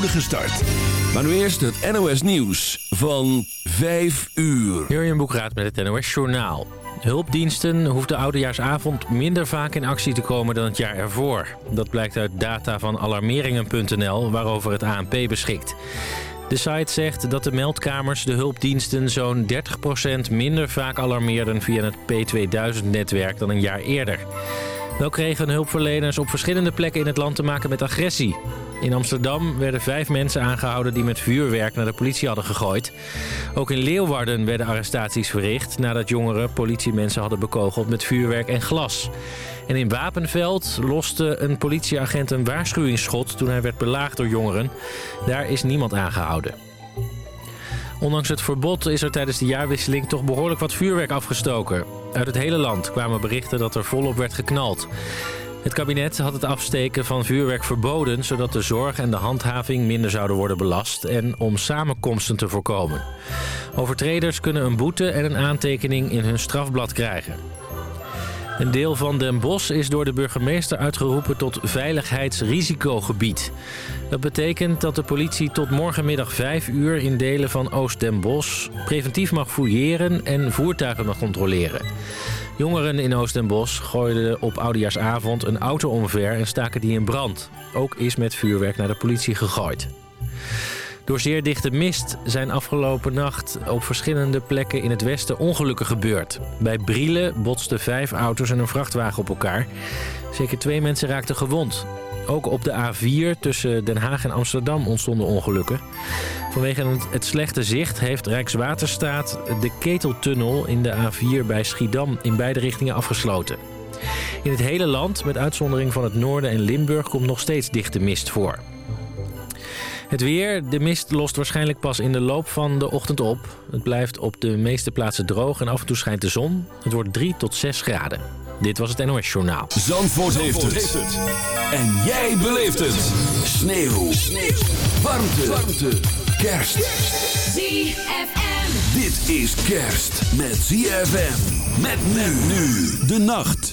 start. Maar nu eerst het NOS Nieuws van 5 uur. Jurjen Boekraat met het NOS Journaal. Hulpdiensten hoefden oudejaarsavond minder vaak in actie te komen dan het jaar ervoor. Dat blijkt uit data van alarmeringen.nl waarover het ANP beschikt. De site zegt dat de meldkamers de hulpdiensten zo'n 30% minder vaak alarmeerden via het P2000-netwerk dan een jaar eerder. Wel kregen hulpverleners op verschillende plekken in het land te maken met agressie. In Amsterdam werden vijf mensen aangehouden die met vuurwerk naar de politie hadden gegooid. Ook in Leeuwarden werden arrestaties verricht nadat jongeren politiemensen hadden bekogeld met vuurwerk en glas. En in Wapenveld loste een politieagent een waarschuwingsschot toen hij werd belaagd door jongeren. Daar is niemand aangehouden. Ondanks het verbod is er tijdens de jaarwisseling toch behoorlijk wat vuurwerk afgestoken. Uit het hele land kwamen berichten dat er volop werd geknald. Het kabinet had het afsteken van vuurwerk verboden... zodat de zorg en de handhaving minder zouden worden belast... en om samenkomsten te voorkomen. Overtreders kunnen een boete en een aantekening in hun strafblad krijgen. Een deel van Den Bosch is door de burgemeester uitgeroepen tot veiligheidsrisicogebied. Dat betekent dat de politie tot morgenmiddag 5 uur in delen van Oost-Den Bosch preventief mag fouilleren en voertuigen mag controleren. Jongeren in Oost-Den Bosch gooiden op oudejaarsavond een auto omver en staken die in brand. Ook is met vuurwerk naar de politie gegooid. Door zeer dichte mist zijn afgelopen nacht op verschillende plekken in het westen ongelukken gebeurd. Bij Brielen botsten vijf auto's en een vrachtwagen op elkaar. Zeker twee mensen raakten gewond. Ook op de A4 tussen Den Haag en Amsterdam ontstonden ongelukken. Vanwege het slechte zicht heeft Rijkswaterstaat de keteltunnel in de A4 bij Schiedam in beide richtingen afgesloten. In het hele land, met uitzondering van het noorden en Limburg, komt nog steeds dichte mist voor. Het weer. De mist lost waarschijnlijk pas in de loop van de ochtend op. Het blijft op de meeste plaatsen droog en af en toe schijnt de zon. Het wordt 3 tot 6 graden. Dit was het NOS Journaal. Zandvoort, heeft, het. En jij beleeft het. Sneeuw. Sneeuw. Warmte. Warmte. Kerst. ZFM. Dit is kerst met ZFM. Met men nu. De nacht.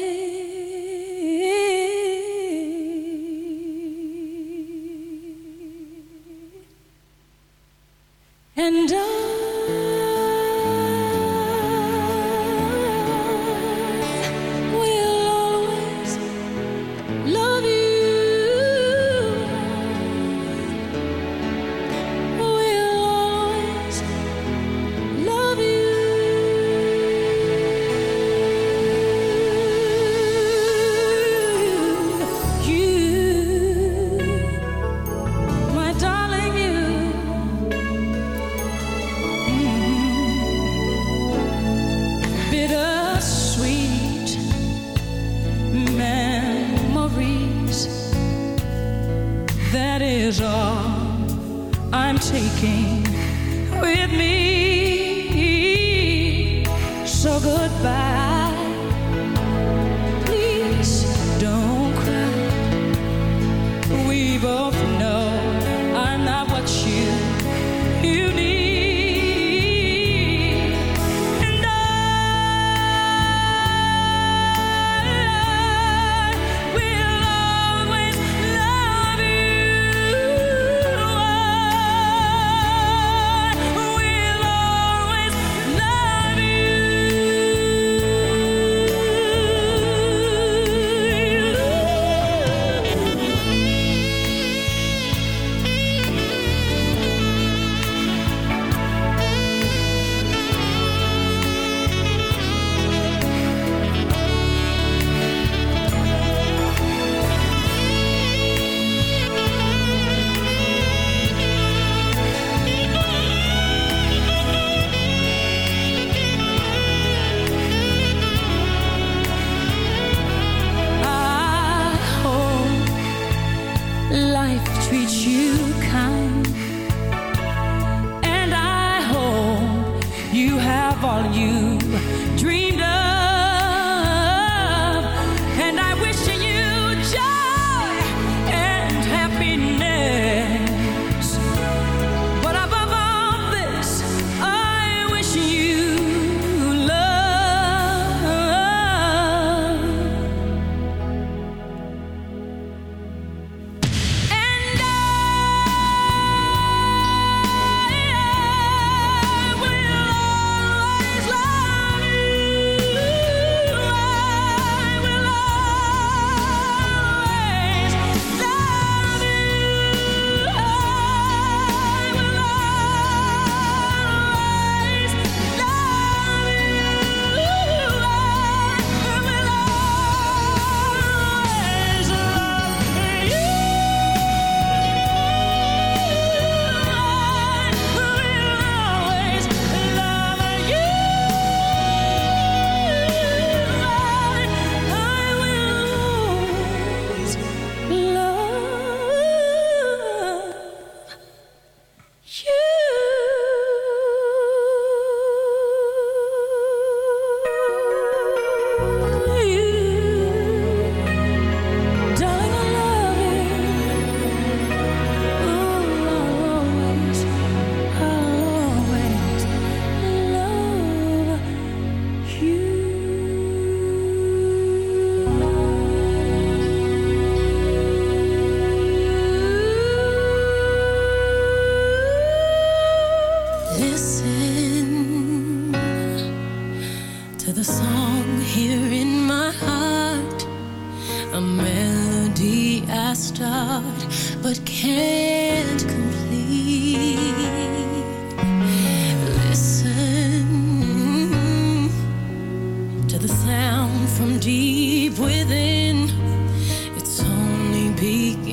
to the sound from deep within. It's only beginning.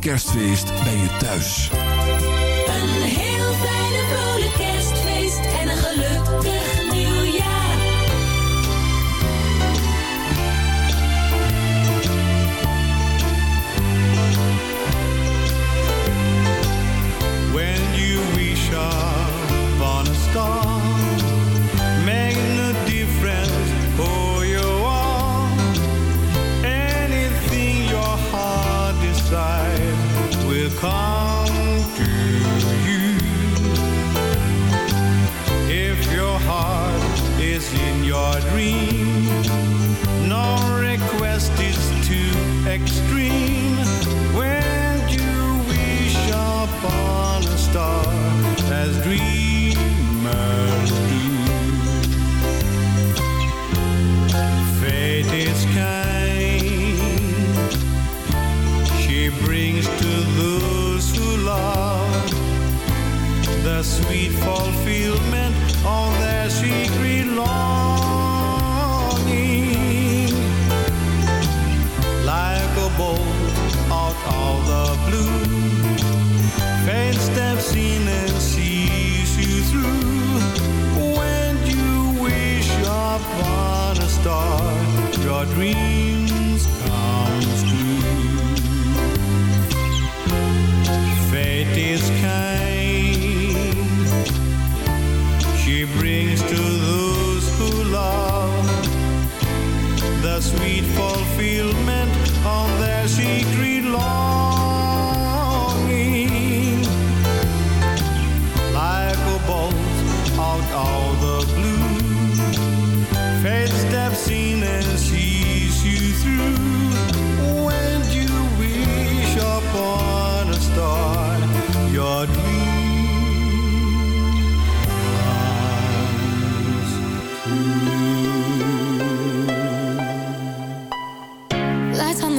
kerstfeest.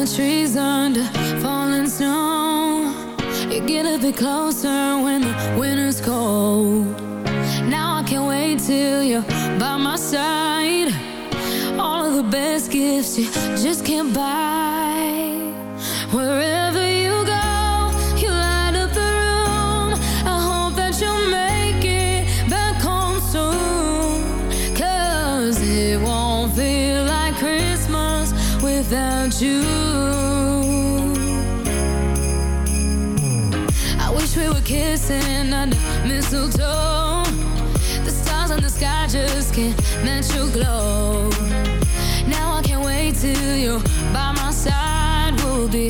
the trees under falling snow. You get a bit closer when the winter's cold. Now I can't wait till you're by my side. All of the best gifts you just can't buy. Wherever natural glow. Now I can't wait till you by my side. We'll be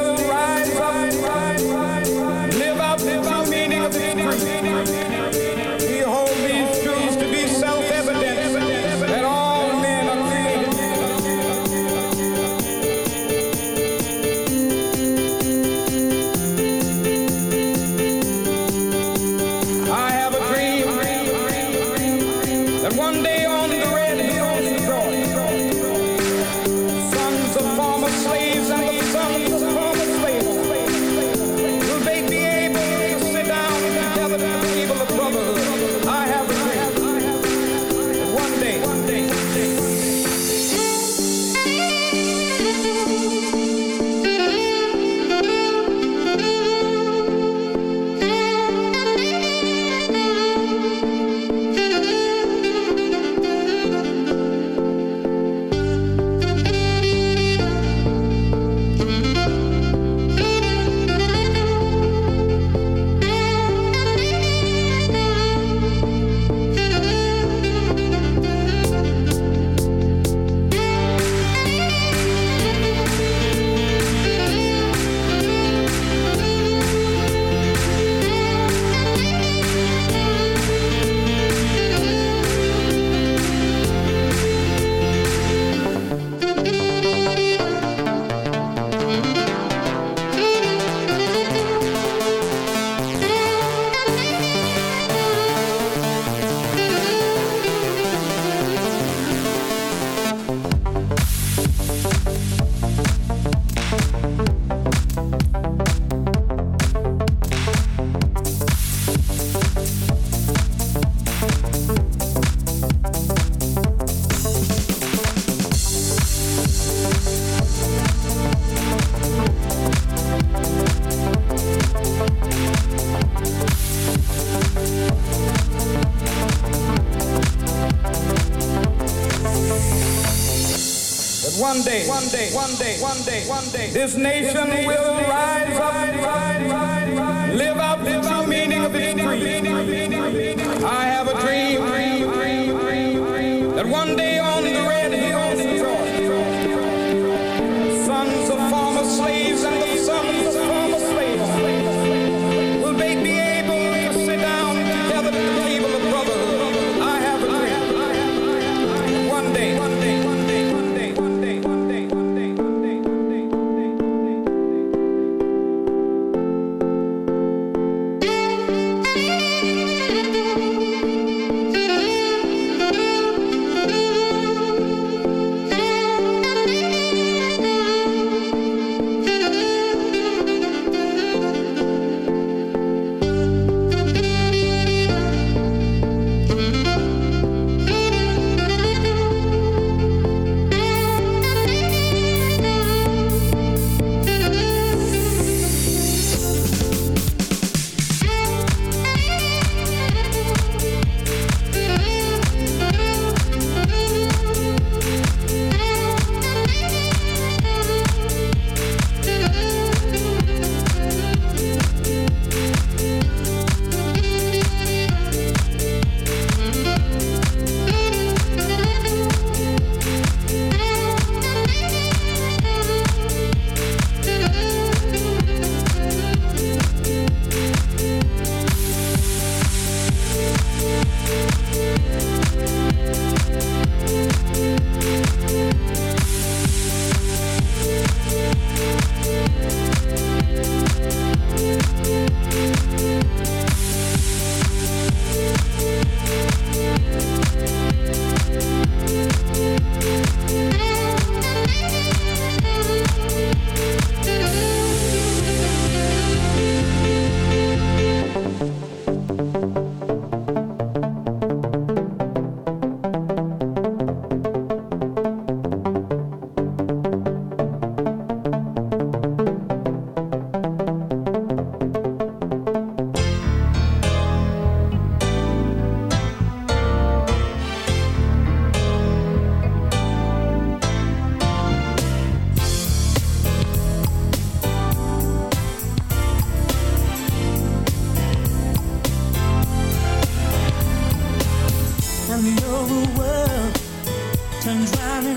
one day, one day, one day, this nation will rise up,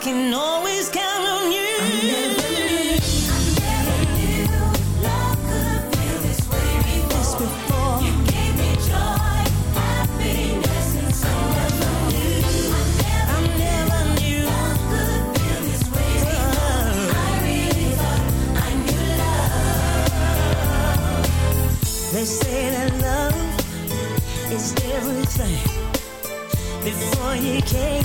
can always count on you. I never knew, I never knew love could feel this way before. You gave me joy, happiness, and. I never knew love could feel this way before. I really thought I knew love. They say that love is everything. Before you came,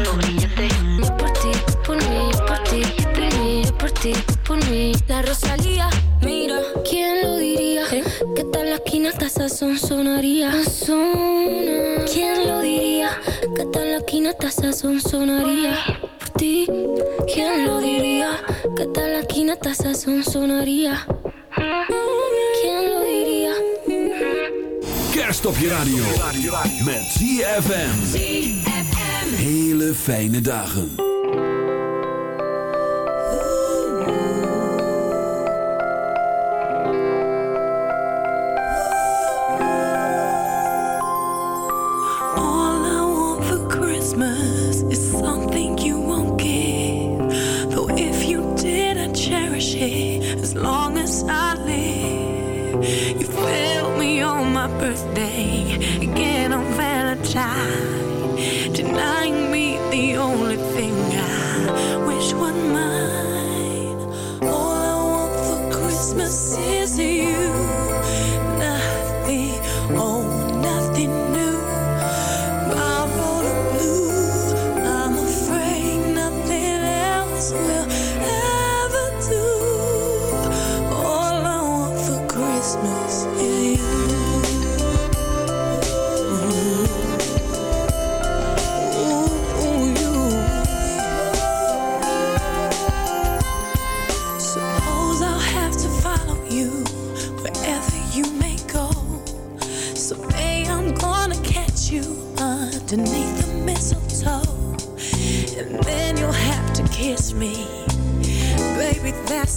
los. Yo por ti, por mí, por ti, por mí, yo por ti, por mí. La Rosalía, mira, ¿quién lo diría? ¿Eh? Que tal la esquina taza son sonaría? Sona. ¿Quién lo diría? Que tal la esquina taza son sonaría? Por ti, ¿quién lo diría? Que tal la esquina taza son sonaría? Kerst op je radio. Met ZFM. hele fijne dagen.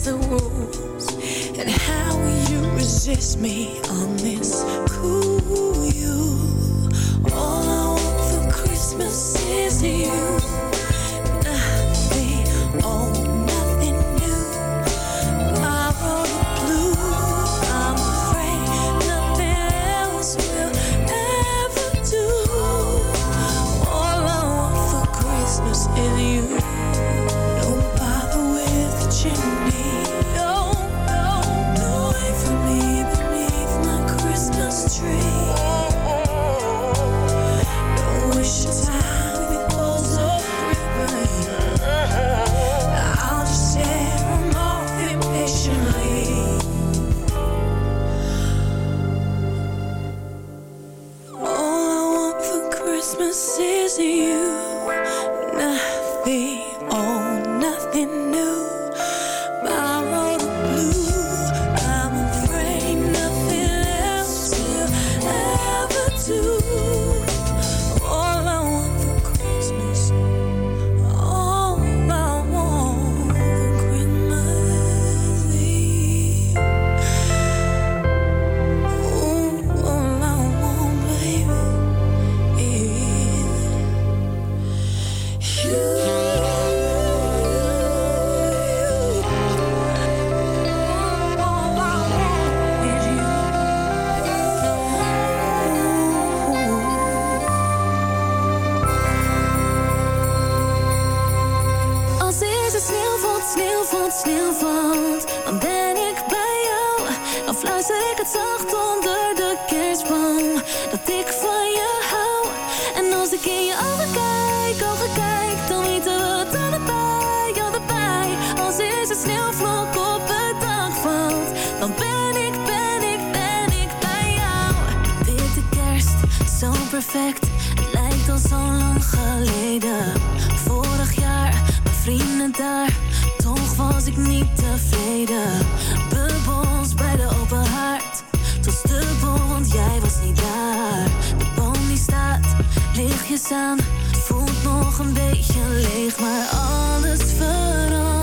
the rules and how you resist me. On this cool you all I want for Christmas is you. kijk, ogen kijk, dan weten we het al erbij. Als is een sneeuwvlok op het dak valt, dan ben ik, ben ik, ben ik bij jou. Dit de kerst, zo perfect, het lijkt al zo lang geleden. Vorig jaar, mijn vrienden daar, toch was ik niet tevreden. Bubbels bij de open haard, toen stubbel, want jij was niet daar. Voelt nog een beetje leeg, maar alles verandert.